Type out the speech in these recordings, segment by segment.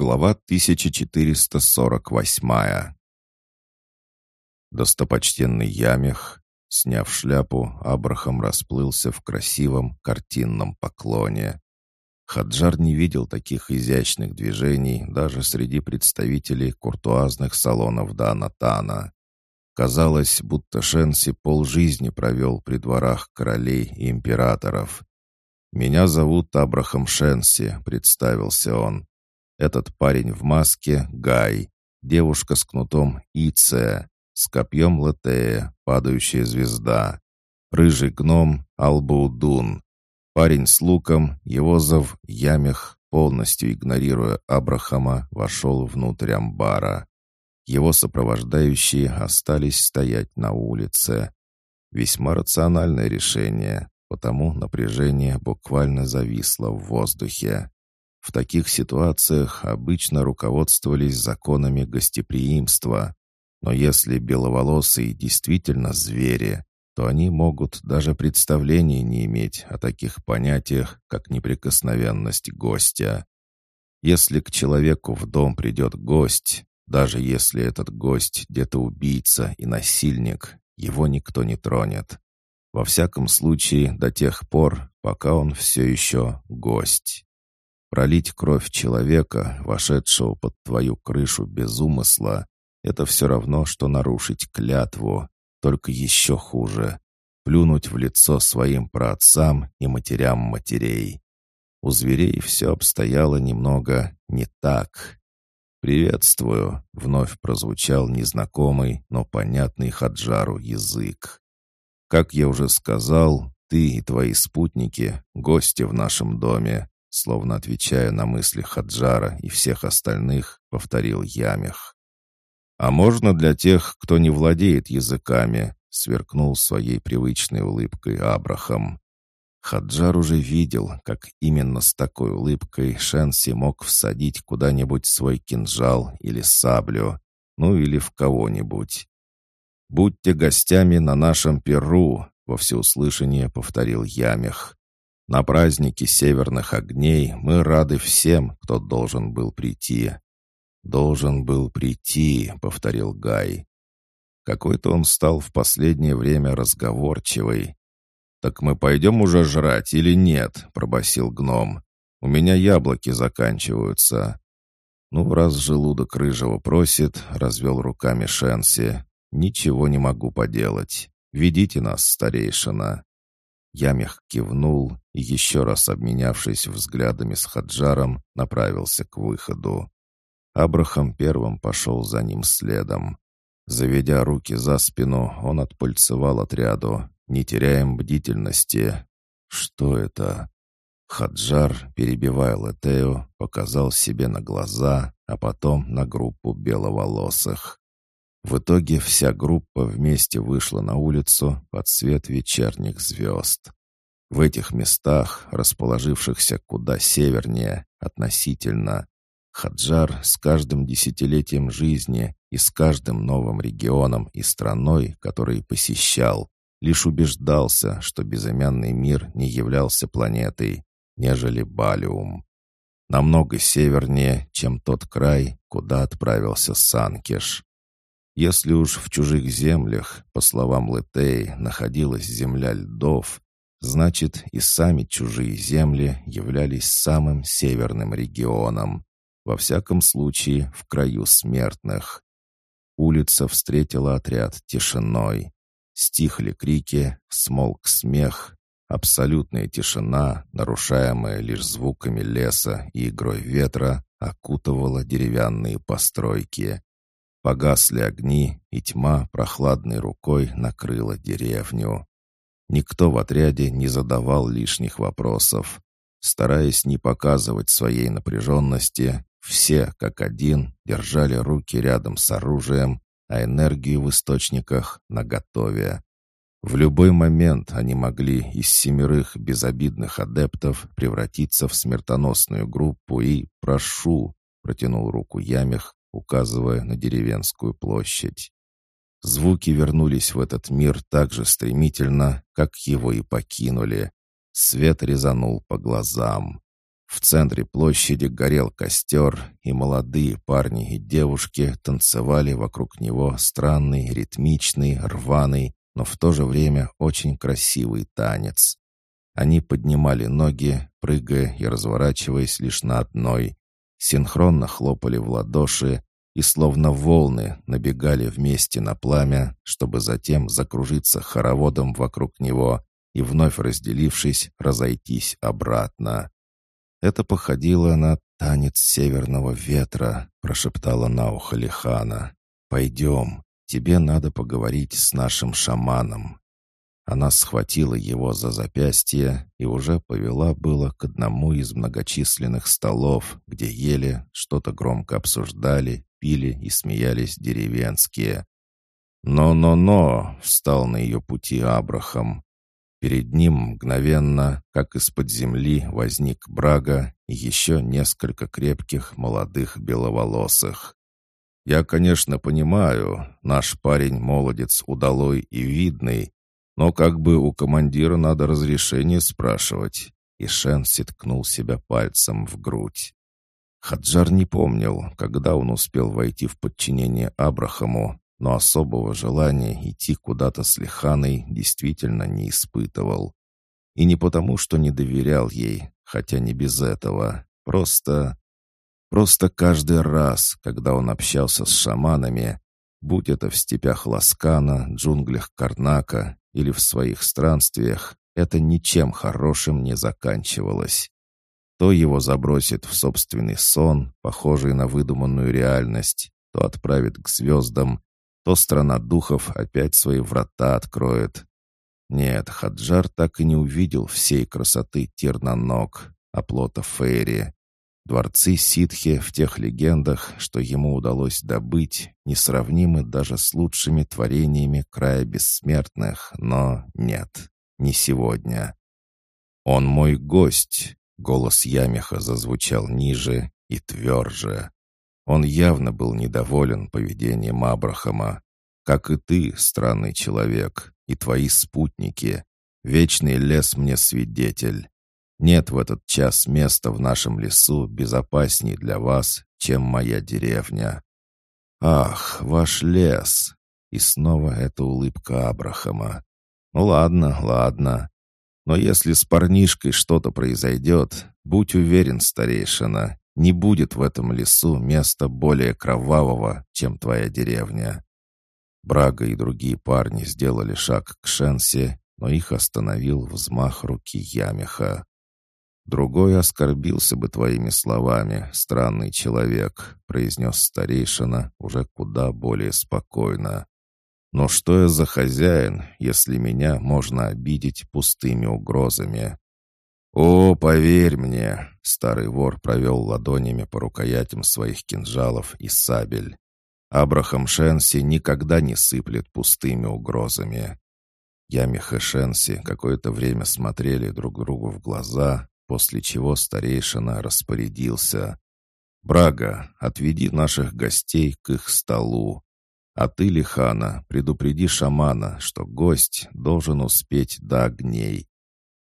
Глава 1448 Достопочтенный Ямех, сняв шляпу, Абрахам расплылся в красивом картинном поклоне. Хаджар не видел таких изящных движений даже среди представителей куртуазных салонов Данатана. Казалось, будто Шенси полжизни провел при дворах королей и императоров. «Меня зовут Абрахам Шенси», — представился он. «Этот парень в маске — Гай, девушка с кнутом — Иция, с копьем Латея, падающая звезда, рыжий гном — Албаудун, парень с луком, его зов Ямех, полностью игнорируя Абрахама, вошел внутрь амбара. Его сопровождающие остались стоять на улице. Весьма рациональное решение потому напряжение буквально зависло в воздухе. В таких ситуациях обычно руководствовались законами гостеприимства, но если беловолосые действительно звери, то они могут даже представления не иметь о таких понятиях, как неприкосновенность гостя. Если к человеку в дом придет гость, даже если этот гость где-то убийца и насильник, его никто не тронет. Во всяком случае, до тех пор, пока он все еще гость. Пролить кровь человека, вошедшего под твою крышу без умысла, это все равно, что нарушить клятву, только еще хуже. Плюнуть в лицо своим праотцам и матерям матерей. У зверей все обстояло немного не так. «Приветствую», — вновь прозвучал незнакомый, но понятный Хаджару язык. Как я уже сказал, ты и твои спутники — гости в нашем доме, словно отвечая на мысли Хаджара и всех остальных, повторил Ямех. «А можно для тех, кто не владеет языками?» — сверкнул своей привычной улыбкой Абрахам. Хаджар уже видел, как именно с такой улыбкой Шенси мог всадить куда-нибудь свой кинжал или саблю, ну или в кого-нибудь. «Будьте гостями на нашем Перу», — во всеуслышание повторил Ямех. «На празднике северных огней мы рады всем, кто должен был прийти». «Должен был прийти», — повторил Гай. Какой-то он стал в последнее время разговорчивый. «Так мы пойдем уже жрать или нет?» — пробасил гном. «У меня яблоки заканчиваются». «Ну, раз желудок рыжего просит», — развел руками Шенси, «Ничего не могу поделать. Ведите нас, старейшина». Ямех кивнул и, еще раз обменявшись взглядами с Хаджаром, направился к выходу. Абрахам первым пошел за ним следом. Заведя руки за спину, он отпульцевал отряду. «Не теряем бдительности». «Что это?» Хаджар, перебивая Летею, показал себе на глаза, а потом на группу беловолосых. В итоге вся группа вместе вышла на улицу под свет вечерних звезд. В этих местах, расположившихся куда севернее, относительно, Хаджар с каждым десятилетием жизни и с каждым новым регионом и страной, который посещал, лишь убеждался, что безымянный мир не являлся планетой, нежели Балиум. Намного севернее, чем тот край, куда отправился Санкеш. Если уж в чужих землях, по словам Летей, находилась земля льдов, значит и сами чужие земли являлись самым северным регионом, во всяком случае в краю смертных. Улица встретила отряд тишиной. Стихли крики, смолк смех, абсолютная тишина, нарушаемая лишь звуками леса и игрой ветра, окутывала деревянные постройки. Погасли огни, и тьма прохладной рукой накрыла деревню. Никто в отряде не задавал лишних вопросов. Стараясь не показывать своей напряженности, все, как один, держали руки рядом с оружием, а энергию в источниках наготове. В любой момент они могли из семерых безобидных адептов превратиться в смертоносную группу и «прошу», — протянул руку Ямех, указывая на деревенскую площадь. Звуки вернулись в этот мир так же стремительно, как его и покинули. Свет резанул по глазам. В центре площади горел костер, и молодые парни и девушки танцевали вокруг него странный, ритмичный, рваный, но в то же время очень красивый танец. Они поднимали ноги, прыгая и разворачиваясь лишь на одной, синхронно хлопали в ладоши и словно волны набегали вместе на пламя, чтобы затем закружиться хороводом вокруг него и, вновь разделившись, разойтись обратно. Это походило на танец северного ветра, прошептала на ухо Лихана. «Пойдем, тебе надо поговорить с нашим шаманом». Она схватила его за запястье и уже повела было к одному из многочисленных столов, где ели, что-то громко обсуждали, пили и смеялись деревенские. «Но-но-но!» — встал на ее пути Абрахам. Перед ним мгновенно, как из-под земли, возник Брага и еще несколько крепких молодых беловолосых. «Я, конечно, понимаю, наш парень молодец, удалой и видный, но как бы у командира надо разрешение спрашивать». И Шен ситкнул себя пальцем в грудь. Хаджар не помнил, когда он успел войти в подчинение Абрахаму, но особого желания идти куда-то с Лиханой действительно не испытывал. И не потому, что не доверял ей, хотя не без этого. Просто... Просто каждый раз, когда он общался с шаманами, будь это в степях Ласкана, джунглях Карнака или в своих странствиях, это ничем хорошим не заканчивалось. То его забросит в собственный сон, похожий на выдуманную реальность, то отправит к звездам, то страна духов опять свои врата откроет. Нет, Хаджар так и не увидел всей красоты Тирнанок, оплота Фейри. Дворцы ситхи в тех легендах, что ему удалось добыть, несравнимы даже с лучшими творениями края бессмертных, но нет, не сегодня. «Он мой гость», — голос Ямиха зазвучал ниже и тверже. Он явно был недоволен поведением Абрахама. Как и ты, странный человек, и твои спутники. Вечный лес мне свидетель. Нет в этот час места в нашем лесу безопасней для вас, чем моя деревня. Ах, ваш лес! И снова эта улыбка Абрахама. Ну ладно, ладно. Но если с парнишкой что-то произойдет, будь уверен, старейшина, не будет в этом лесу места более кровавого, чем твоя деревня. Брага и другие парни сделали шаг к Шенсе, но их остановил взмах руки Ямиха. «Другой оскорбился бы твоими словами, странный человек», произнес старейшина уже куда более спокойно. «Но что я за хозяин, если меня можно обидеть пустыми угрозами? «О, поверь мне!» — старый вор провел ладонями по рукоятям своих кинжалов и сабель. Абрахам Шенси никогда не сыплет пустыми угрозами. Ямих и Шенси какое-то время смотрели друг другу в глаза, после чего старейшина распорядился. «Брага, отведи наших гостей к их столу. А ты, Лихана, предупреди шамана, что гость должен успеть до огней.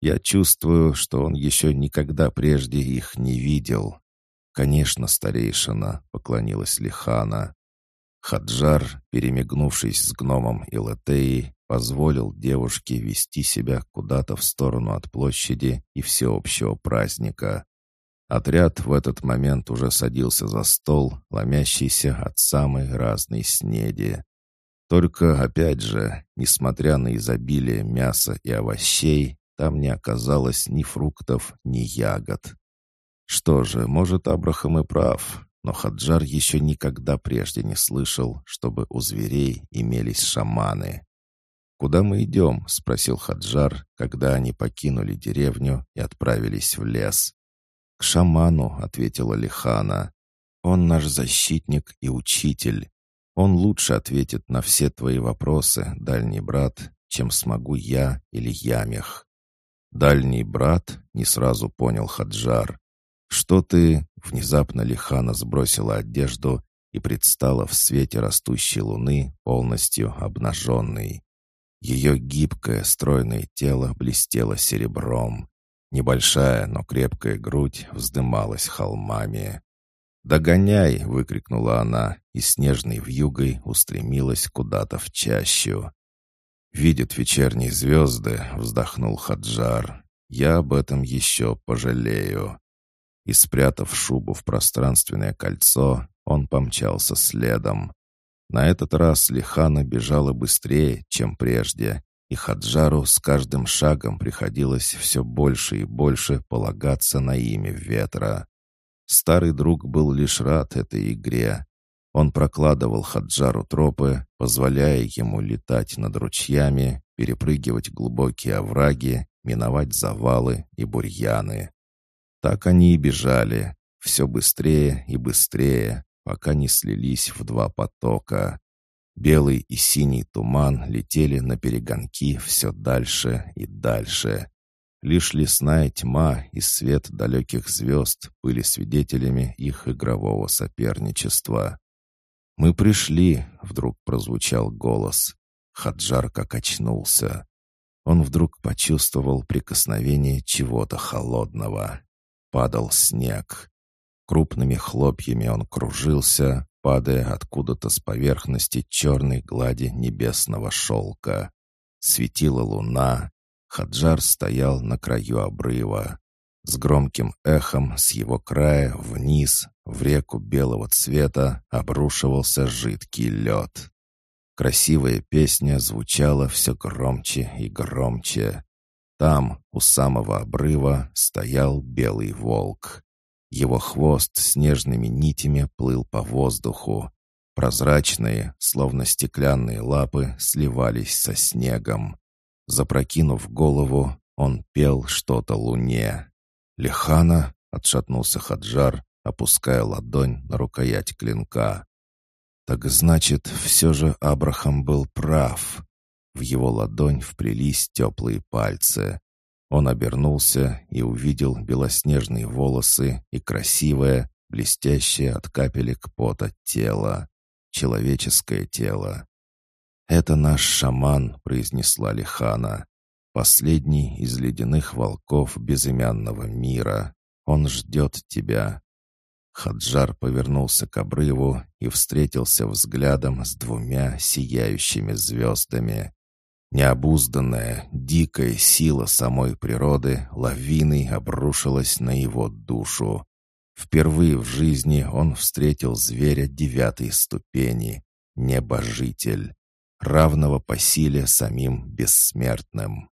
Я чувствую, что он еще никогда прежде их не видел. «Конечно, старейшина», — поклонилась Лихана. Хаджар, перемигнувшись с гномом и Латеей, позволил девушке вести себя куда-то в сторону от площади и всеобщего праздника. Отряд в этот момент уже садился за стол, ломящийся от самой разной снеди. Только, опять же, несмотря на изобилие мяса и овощей, там не оказалось ни фруктов, ни ягод. Что же, может, Абрахам и прав, но Хаджар еще никогда прежде не слышал, чтобы у зверей имелись шаманы. «Куда мы идем?» — спросил Хаджар, когда они покинули деревню и отправились в лес. «К шаману», — ответила Лихана. «Он наш защитник и учитель. Он лучше ответит на все твои вопросы, дальний брат, чем смогу я или Ямех». «Дальний брат?» — не сразу понял Хаджар. «Что ты?» — внезапно Лихана сбросила одежду и предстала в свете растущей луны, полностью обнаженной. Ее гибкое, стройное тело блестело серебром. Небольшая, но крепкая грудь вздымалась холмами. «Догоняй!» — выкрикнула она и снежной вьюгой устремилась куда-то в чащу. «Видит вечерние звезды», — вздохнул Хаджар. «Я об этом еще пожалею». И, спрятав шубу в пространственное кольцо, он помчался следом. На этот раз Лихана бежала быстрее, чем прежде, и Хаджару с каждым шагом приходилось все больше и больше полагаться на имя ветра. Старый друг был лишь рад этой игре. Он прокладывал Хаджару тропы, позволяя ему летать над ручьями, перепрыгивать глубокие овраги, миновать завалы и бурьяны. Так они и бежали, все быстрее и быстрее, пока не слились в два потока. Белый и синий туман летели на перегонки все дальше и дальше. Лишь лесная тьма и свет далеких звезд были свидетелями их игрового соперничества. «Мы пришли», — вдруг прозвучал голос. Хаджар как очнулся. Он вдруг почувствовал прикосновение чего-то холодного. Падал снег. Крупными хлопьями он кружился, падая откуда-то с поверхности черной глади небесного шелка. Светила луна, Хаджар стоял на краю обрыва. С громким эхом с его края вниз, в реку белого цвета, обрушивался жидкий лед. Красивая песня звучала все громче и громче. Там, у самого обрыва, стоял белый волк. Его хвост снежными нитями плыл по воздуху. Прозрачные, словно стеклянные лапы, сливались со снегом. Запрокинув голову, он пел что-то луне. «Лехана!» — отшатнулся Хаджар, опуская ладонь на рукоять клинка. «Так значит, все же Абрахам был прав». В его ладонь вплелись теплые пальцы. Он обернулся и увидел белоснежные волосы и красивое, блестящее от капелек пота тело. Человеческое тело. «Это наш шаман», — произнесла Лихана. «Последний из ледяных волков безымянного мира. Он ждет тебя». Хаджар повернулся к обрыву и встретился взглядом с двумя сияющими звездами. Необузданная, дикая сила самой природы лавиной обрушилась на его душу. Впервые в жизни он встретил зверя девятой ступени — небожитель равного по силе самим бессмертным.